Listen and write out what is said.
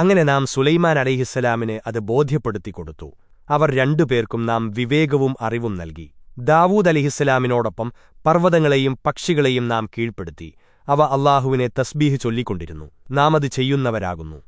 അങ്ങനെ നാം സുലൈമാൻ അലഹിസ്സലാമിന് അത് ബോധ്യപ്പെടുത്തി കൊടുത്തു അവർ രണ്ടുപേർക്കും നാം വിവേകവും അറിവും നൽകി. ദാവൂദ് അലിഹിസ്സലാമിനോടൊപ്പം പർവതങ്ങളെയും പക്ഷികളെയും നാം കീഴ്പ്പെടുത്തി. അവ അള്ളാഹുവിനെ തസ്ബീഹ് ചൊല്ലിക്കൊണ്ടിരുന്നു. നാം അത് ചെയ്യുന്നവരാകുന്നു.